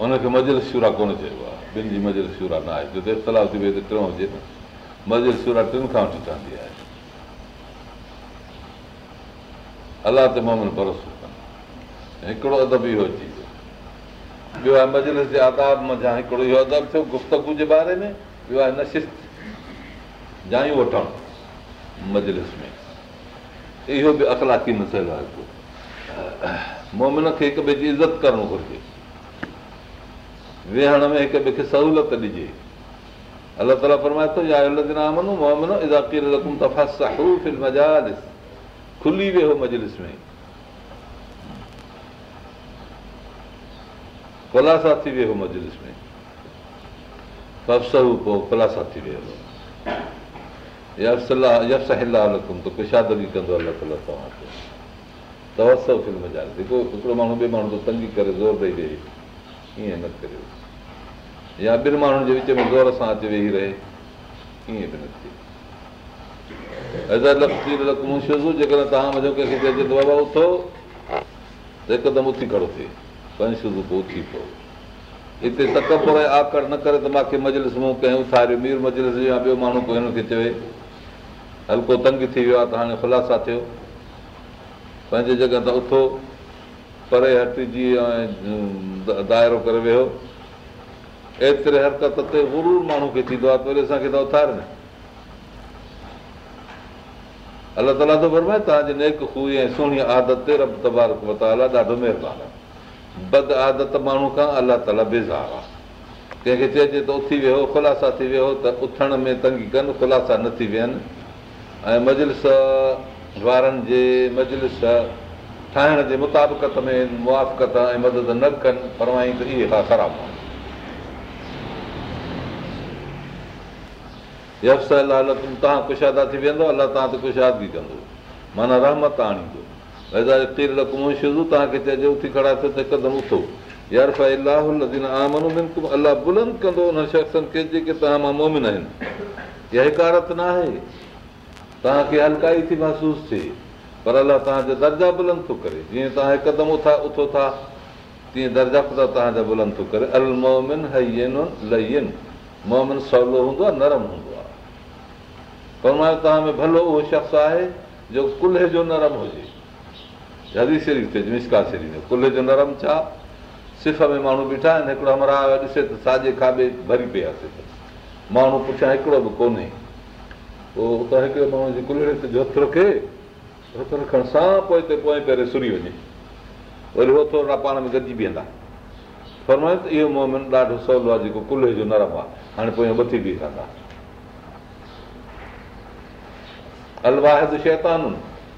हुनखे मजल शूरा कोन चइबो आहे ॿिनि जी मजल शूरा न आहे जिते इफ़तलाउ थी वई त टियों हुजे न मजल शूरा टिनि खां वठी ठहंदी आहे अलाह ते मोमिन भरोसो कनि हिकिड़ो अदब इहो अची ॿियो आहे मजलिस जे आता हिकिड़ो गुफ़्तगु जे बारे में इहो बि अखलाकी मसइलो आहे मोमिन खे इज़त करणु घुरिजे वेहण में हिक ॿिए खे सहूलियत ॾिजे थो तालायो खुली वियो मजलिस में थी वियो हो मजिस में तंगी करे ज़ोर ॾेई रहे ई न करियो या ॿिनि माण्हुनि जे विच में ज़ोर सां अची वेही रहे ई तव्हांखे हिकदमि उथी खड़ो थिए पोइ थी पियो हिते तकफ़ आकड़ न करे त मूंखे मजलिस मूं कंहिं उथारियो मीर मजलिस या ॿियो माण्हू कोई चवे हल्को तंग थी वियो आहे त हाणे ख़ुलासा थियो पंहिंजे जॻह तां उथो परे हटिजी ऐं दाइरो करे वेहो एतिरे हरकत ते वरूर माण्हू खे थींदो आहे त वरी असांखे त उथारे न अलाह ताला थो फरमाए नेक खूह ऐं सुहिणी आदत ते रब तबारक मताला ॾाढो महिरबानी बद आदत माण्हू खां अलाह ताला बेज़ार आहे कंहिंखे चइजे त उथी वेहो ख़ुलासा थी वियो त उथण में तंगी कनि ख़ुलासा न थी वेहनि ऐं मजलिस वारनि जे मजलिस ठाहिण जे मुताबिक़त में मुआफ़त ऐं मदद न कनि पराई त इहे का ख़राबु आहे यफ़सल हालतूं तव्हां कुशादा थी वेंदो अलाह तव्हां ते कुशादगी कंदो माना रहमत आणींदो चइजो खड़ा त हिकदमि उथो यार पई अलाह बुलंदे जेके तव्हां इहात न आहे तव्हांखे अलकाई थी महसूस थिए पर अलाह तव्हांजो दर्जा बुलंदा हिकदमि उथो था तीअं दर्जा तव्हांजा बुलंद सवलो हूंदो आहे नरम हूंदो आहे पर भलो उहो शख़्स आहे जेको कुल्हे जो नरम हुजे शरीफ़ जल्दी शरीफ़ कुल्हे जो नरम छा सिफ़ में माण्हू बीठा आहिनि हिकिड़ो हमरायो ॾिसे त साॼे खाॿे भरी सिफ़ माण्हू पुठियां हिकिड़ो बि कोन्हे पोइ उतां हिकिड़े माण्हू जी कुल्हे ते हथु रखे हथु रखण सां पोइ हिते पहिरियों सुरी वञे वरी उहो थोरा पाण में गॾिजी बीहंदा फरमाए त इहो ॾाढो सवलो आहे जेको कुल्हे जो नरम आहे हाणे उथी बीह बीहंदा अलवाहिद शैतानुनि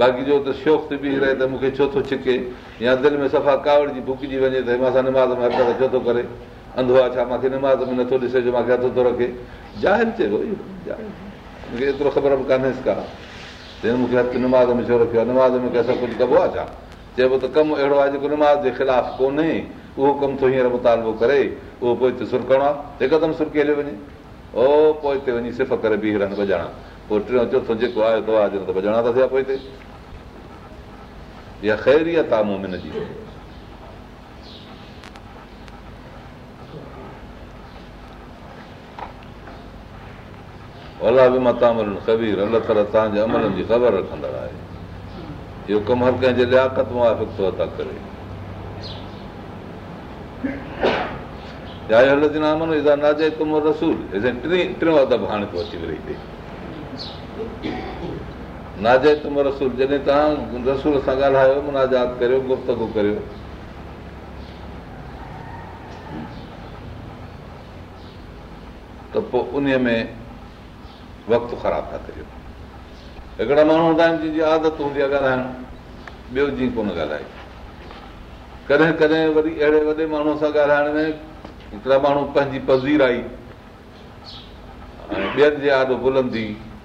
बाक़ी जो त शौक़ु थी बीह रहे त मूंखे छो थो छिके या दिलि में सफ़ा कावड़ जी भुॻिजी वञे त सां निमाज़ में हक़त छो थो करे अंधो आहे छा मूंखे निमाज़ में नथो ॾिसे जो मूंखे हथ थो रखे ज़ाहिर चइबो ख़बर बि कान्हे का मूंखे हथु निमाज़ में छो रखियो आहे निमाज़ में कंहिंसां कुझु कबो आहे छा चइबो त कमु अहिड़ो आहे जेको निमाज़ जे ख़िलाफ़ु कोन्हे उहो कमु थो हींअर मुतालबो करे उहो पोइ हिते सुरकणो आहे हिकदमि सुरकी हलियो वञे ओ पोइ हिते वञी सिर्फ़ करे बीह रहनि भॼणा पोइ टियों चोथों जेको आयो त बजाणा त थिया पोइ हिते Ya khairiyata mommynanajit. Wallahi wimata camarun khabir, Allahondara taa hating and amaran jurara da xabar ar standar が Jeri Combaharnepti hikha, ambhar and j 假 ari khayriyaya tua qabaer ar similar hayi. If you kumhar keомина ka hanje lihaqihatah arika da kamar नाज़द उमर रसूल जॾहिं तव्हां रसूल सां ॻाल्हायो मुनाज़ात करियो गुफ़्तगु करियो त पोइ उन में वक़्तु ख़राब था करियो हिकिड़ा माण्हू हूंदा आहिनि जंहिंजी आदत हूंदी आहे ॻाल्हाइण ॿियो जीअं कोन ॻाल्हाए कॾहिं कॾहिं वरी अहिड़े वॾे माण्हूअ सां ॻाल्हाइण में हिकिड़ा माण्हू पंहिंजी पज़ीर आई ऐं ॿियनि जी आदत गुलंदी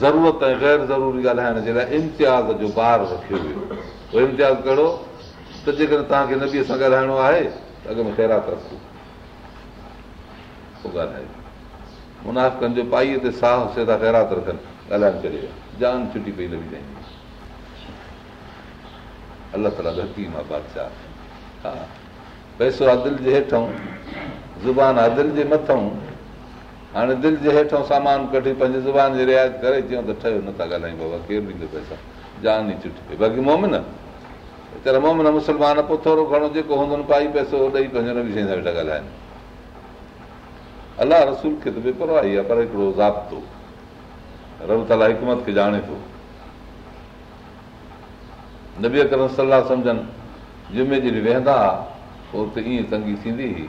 ज़रूरत ऐं गैर ज़रूरी ॻाल्हाइण जे लाइ इम्तियाज़ जो ॿार रखियो वियो उहो इम्तियाज़ कहिड़ो त जेकॾहिं तव्हांखे नबीअ सां ॻाल्हाइणो आहे त अॻ में ख़ैरात रखो रखूं मुनाफ़नि जो पाईअ ते साहु सेदा ख़ैरात रखनि ॻाल्हाइण करे विया जान छुटी पई लॻी अलाह ताला धरती मां बादशाह हा पैसो आदिल जे हेठऊं ज़ुबान आदिल जे मथऊं हाणे दिलि जे हेठां सामान कढी पंहिंजी ज़बान जी रिआत करे चऊं त ठहियो न था ॻाल्हायूं बाबा केरु ॾींदो पैसा जान ई पई बाक़ी मोमिन मोम मोमिन मुस्लमान पोइ थोरो घणो जेको हूंदो पाई पैसो ॾेई पंहिंजो वेठा ॻाल्हाइनि अलाह रसूल खे त विपरवाई आहे पर हिकिड़ो ज़ाब्तो रब ताला हिकमत खे ॼाणे थो नबी बि सलाह सम्झनि जुमे जॾहिं वेहंदा हुआ पोइ त ईअं तंगी थींदी हुई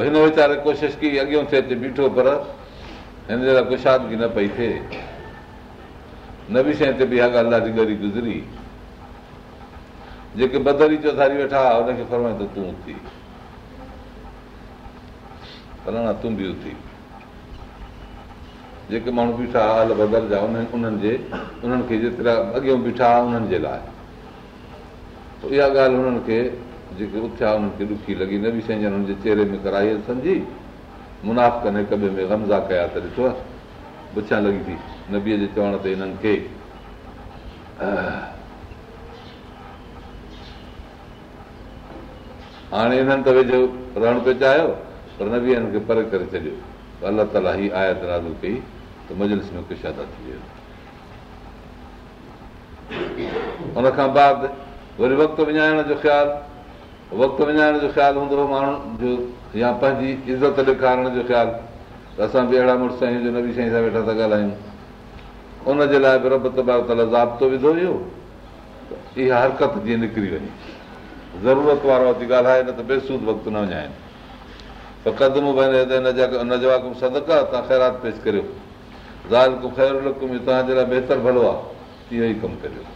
हिन वीचारे कोशिशि कई अॻियो बीठो पर हिन जे लाइ कुशातगी न पई थिए न बि शइ ते बि गुज़री जेके बदरी चौधारी वेठा हुनखे फरमाए त तूं उथी फलाणा तूं बि उथी जेके माण्हू बीठा अल बदल जा उन्हनि जे उन्हनि खे जेतिरा अॻियां बीठा उन्हनि जे लाइ इहा ॻाल्हि हुननि खे जेके उथिया उन्हनि खे ॾुखी लॻी सम्झी मुनाफ़ा कया त खे हाणे हिननि त वेझो रहण पियो चाहियो पर हिननि खे परे करे छॾियो अलाह ताला ही आयत मजलिस में कुझु अदा थी वियो वरी वक़्तु विञाइण जो ख़्यालु वक़्तु विञाइण जो ख़्यालु हूंदो माण्हुनि जो या पंहिंजी इज़त ॾेखारण जो ख़्यालु असां बि अहिड़ा मुड़ुस आहियूं जो नबी साईं सां वेठा था ॻाल्हायूं उनजे लाइ बि रब त बारो ज़ाब्तो विधो वियो इहा हरकत जीअं निकिरी वञे ज़रूरत वारो अची ॻाल्हाए न त बेसूद वक़्तु न विञाइनि त कदम नजवाक सदका तव्हां ख़ैरात पेश करियो ज़ाल ख़ैरु तव्हांजे लाइ बहितर भलो आहे इहो ई कमु करियो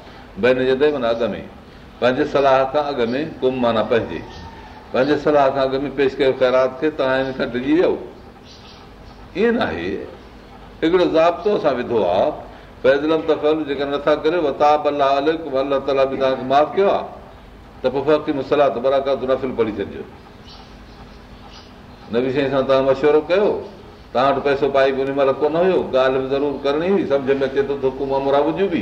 पंहिंजे सलाह खां अॻु में कुम माना पंहिंजे पंहिंजे सलाह खां अॻु पेश कयो ख़ैरात खे तव्हां डिॼी वियो ईअं न आहे विधो आहे नश्वर कयो तव्हां वटि पैसो पाई बि उन महिल कोन हुयो ॻाल्हि बि ज़रूरु करिणी हुई सम्झ में अचे थोरा बि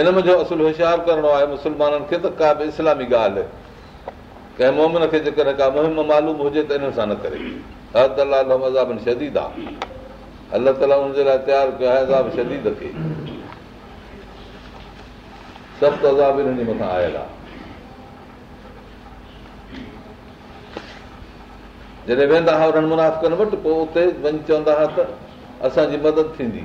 इनमें असुल होशियार करिणो आहे मुस्लमाननि खे त का बि इस्लामी ॻाल्हि कंहिं मोमिन खे जेकॾहिं मालूम हुजे त इन सां न करे आयल आहे जॾहिं वेंदा हुआ मुनाफ़नि वटि हुआ त असांजी मदद थींदी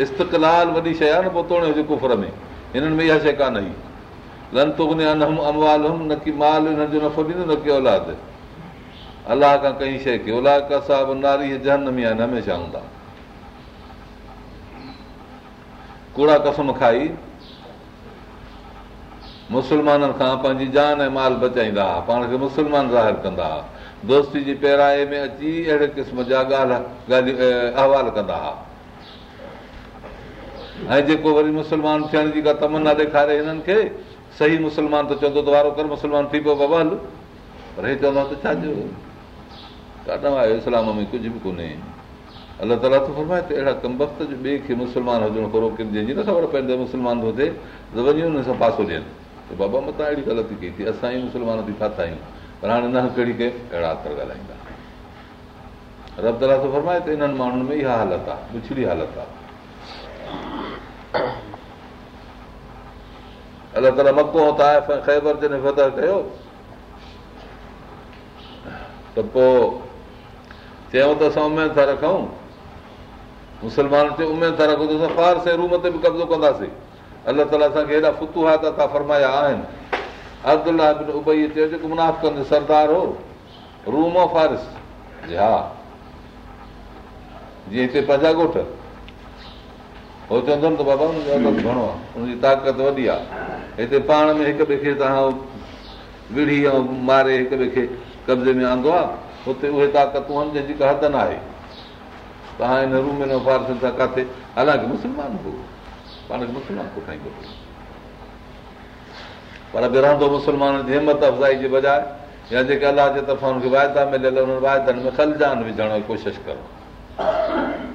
इस्तक़लाल वॾी शइ आहे न पोइ तोड़े हुजे कुफर में हिननि में इहा शइ कान हुई अमवाल न की माल हिननि जो नफ़ो ॾींदो न की औलाद अलाह खां कई शइ के औलाद का साहिबु नारी जहन में आहिनि हमेशह हूंदा कूड़ा कसम खाई मुसलमाननि खां पंहिंजी जान ऐं माल बचाईंदा हुआ पाण खे मुसलमान ज़ाहिर कंदा हुआ दोस्ती जी पहिराए में अची अहिड़े क़िस्म जा ॻाल्हि अहवालु कंदा हुआ ऐं जेको वरी मुस्लमान थियण जी का तमना ॾेखारे हिननि खे सही मुस्लमान त चवंदो त वारो कर मुस्लमान थी पियो बाबा हल पर हे चवंदो त छा जो काॾा वायो इस्लाम में कुझु बि कोन्हे अलाह ताला थो फरमाए त अहिड़ा कम वक्त जो ॿिए खे मुस्लमान हुजणु थोरो किन जंहिंजी हुजणो खोरो पवंदे मुस्लमान थो थिए त वञी हुन सां पासो ॾियनि त बाबा मता अहिड़ी ग़लती कई थी असां ई मुस्लमान थी फाथा आहियूं पर हाणे न कहिड़ी के अहिड़ा अख़र ॻाल्हाईंदा रब ताला थो फरमाए त इन्हनि माण्हुनि में इहा हालत आहे मिछड़ी हालति आहे अलाह ताला मको ताइफ़ ऐं ख़ैबर जॾहिं फतह कयो त पोइ चयूं त असां उमेद था रखूं मुस्लमाननि चयो उमेद था रखूं त असां फारस ऐं रूम ते बि कब्ज़ो कंदासीं अलाह ताला असांखे हेॾा फुतूहात था फरमाया आहिनि अब्दुला बिन उबई चयो जेको मुनाफ़िकनि जो सरदार हो रूम हा जीअं हिते ॻोठ उहो चवंदो त बाबा हुनजो घणो आहे हुनजी ताक़त वॾी आहे हिते पाण में हिक ॿिए खे तव्हां विढ़ी ऐं मारे हिक ॿिए खे कब्ज़े में आंदो आहे हुते उहे ताक़तूं आहिनि जंहिंजी का हद न आहे तव्हां हिन रूम में सां किथे हालांकि मुस्लमान को पाण खे मुस्लमान किथां पर बि रहंदो मुसलमाननि जी हिमत अफ़ज़ाई जे बजाए या जेके अलाह जे तरफ़ां हुनखे वाइदा मिलियल वाइदनि में ख़लजान विझण जी कोशिशि करणु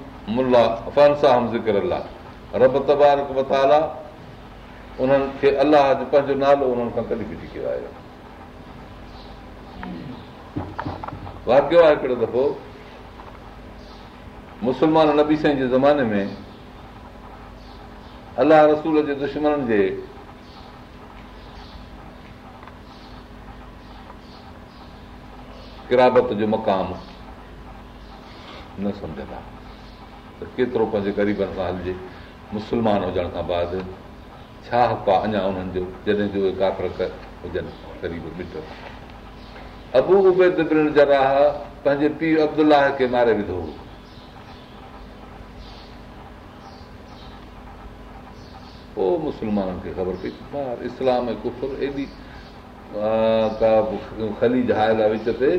नबी साईं जे ज़माने में अलाह रसूल जे दुश्मन किराबत जो मक़ाम केतिरो पंहिंजे ग़रीबनि सां हलिजे मुस्लमान हुजण खां बाद छा आहे अञा उन्हनि जो जॾहिं जो काफ़र हुजनि ग़रीब मिट अबू उबेद राह पंहिंजे पीउ अब्दुलाह खे मारे विधो हो पोइ मुस्लमाननि खे ख़बर पई ॿार इस्लाम ऐं एॾी कुफी ख़ली आहे विच ते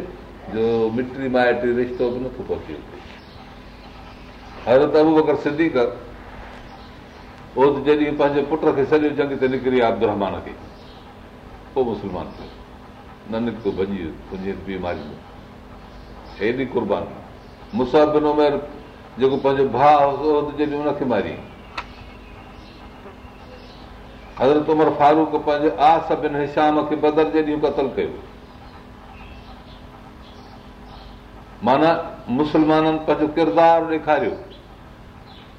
जो मिटी माइटी रिश्तो बि नथो पहुचे हज़रत अबू बकर सिधी कर उहो त जॾहिं पंहिंजे पुट खे सॼो जंग ते निकिरी आहे ब्रह्मान खे पोइ मुस्लमान थियो न निकितो भॼी वियो बीमारी में हेॾी उमिरि जेको पंहिंजो भाउ हुओ जॾहिं हुनखे मारी हज़रत उमिरि फारूक पंहिंजे आस बिन हिशाम खे बदर जे ॾींहुं क़तल कयो माना मुसलमाननि पंहिंजो किरदारु ॾेखारियो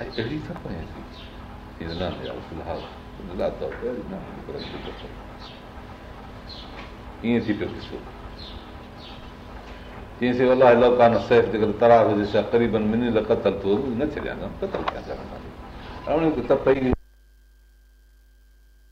ا کي ريپھ پيا ا ادن نه ياو في هادو نه